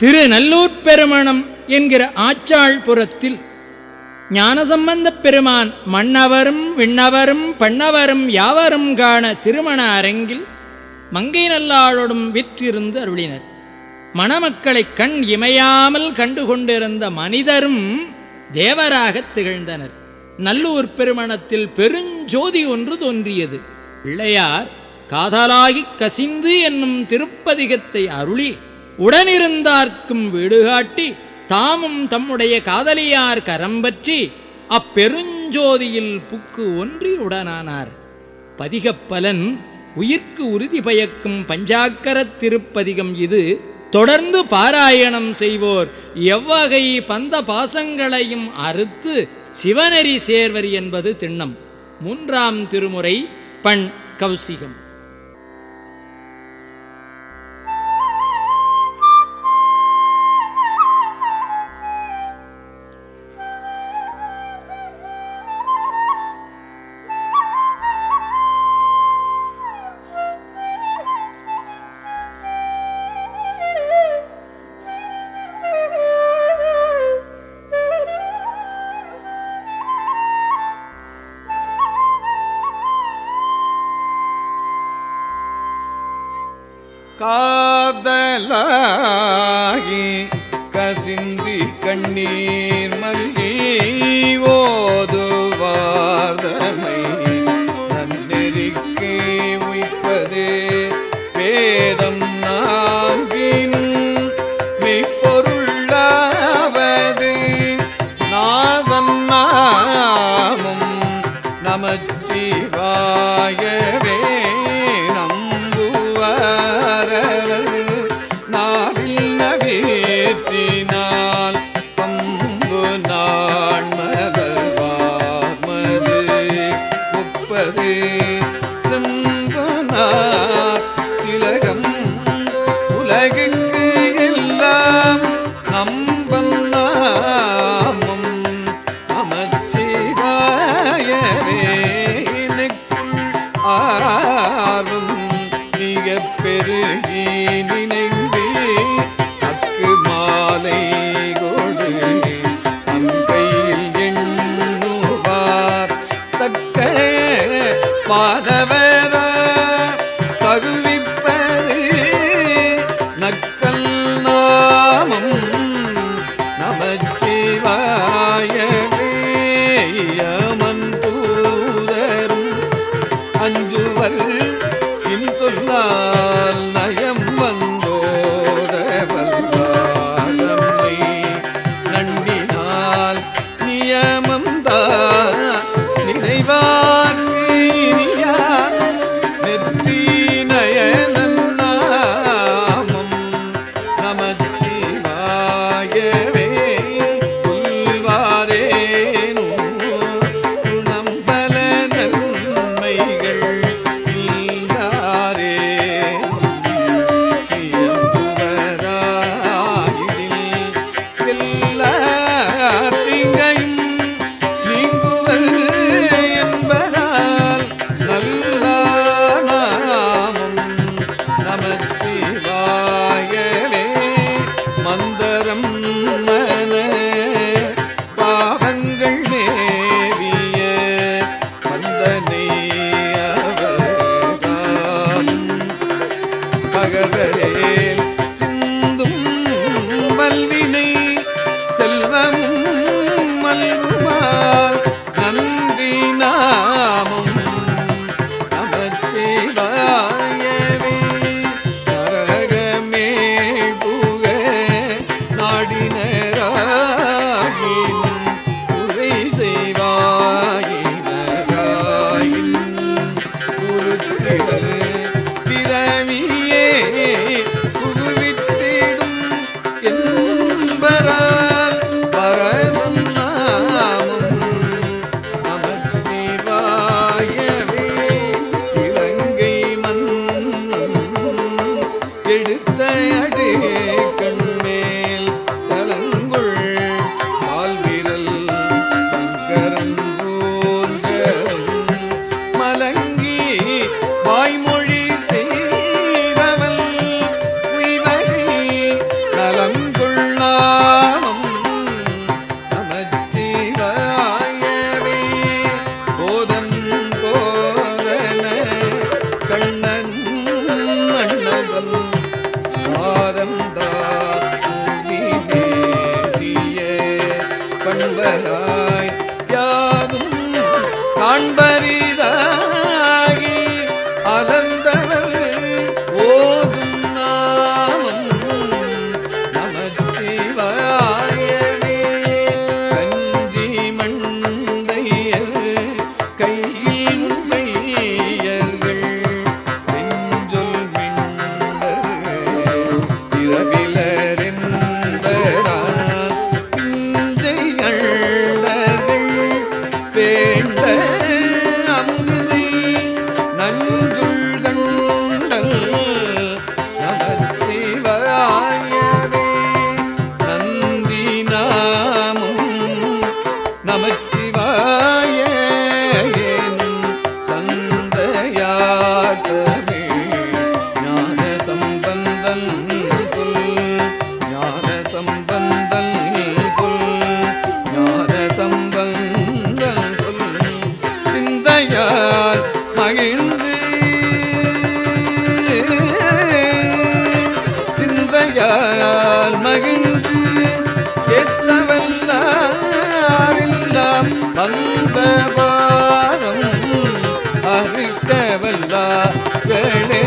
திரு நல்லூர் பெருமணம் என்கிற ஆச்சாள் புறத்தில் ஞானசம்பந்தப் பெருமான் மன்னவரும் விண்ணவரும் பண்ணவரும் யாவரும் காண திருமண அரங்கில் மங்கை நல்லாளோடும் விற்றிருந்து அருளினர். மணமக்களைக் கண் இமையாமல் கண்டு கொண்டிருந்த மனிதரும் தேவராகத் திகழ்ந்தனர். நல்லூர் பெருமணத்தில் பெருஞ்சோதி ஒன்று தோன்றியது. பிள்ளையார் காதலாகிக் கசிந்து என்னும் திருப்பதிகத்தை அருளி உடனிருந்தார்க்கும் வீடுகாட்டி தாமும் தம்முடைய காதலியார் கரம்பற்றி அப்பெருஞ்சோதியில் புக்கு ஒன்றி உடனானார். பதிகப்பலன் உயிர்க்கு உறுதி பயக்கும் பஞ்சாக்கரத் திருப்பதிகம் இது. தொடர்ந்து பாராயணம் செய்வோர் எவ்வகை பந்த பாசங்களையும் அறுத்து சிவநெறி சேர்வர் என்பது திண்ணம். மூன்றாம் திருமுறை பண் கௌசிகம். காதலாகி கசிந்தி கண்ணீர் மல்லி ஓதுவார்தமை நன்னெறிக்கு உய்ப்பது வேதம். हरे My. எடுத்த அடு கண் அன்பரிதாகி அறந்தவர் ஓதும் நாமம் நமச்சிவாயவே கஞ்சி மண் மகிழ்ந்தால் மகிழ்ந்து எத்தவல்லாவில்லாம் அந்த பாதம் அறுக்கவல்லா வேளே.